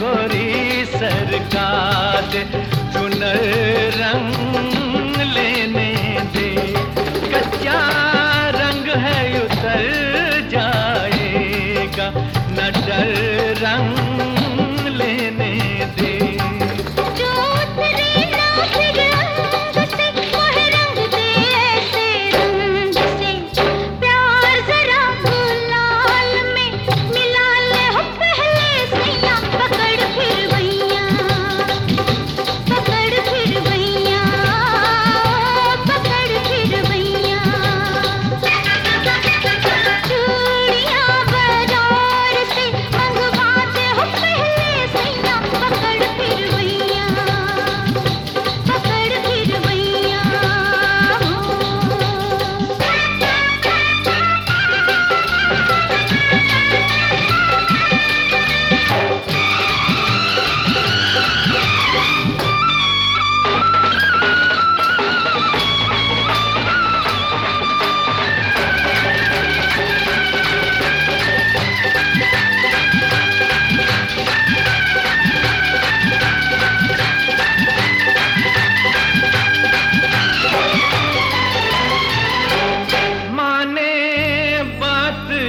गोरी सरकार चुनर रंग